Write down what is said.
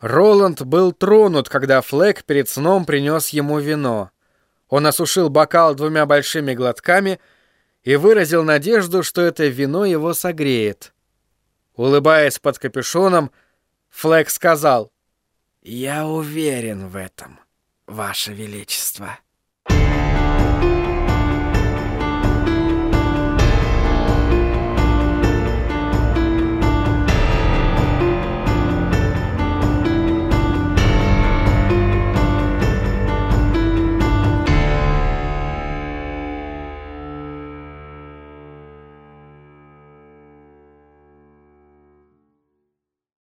Роланд был тронут, когда Флэк перед сном принес ему вино. Он осушил бокал двумя большими глотками и выразил надежду, что это вино его согреет. Улыбаясь под капюшоном, Флэк сказал, «Я уверен в этом, Ваше Величество».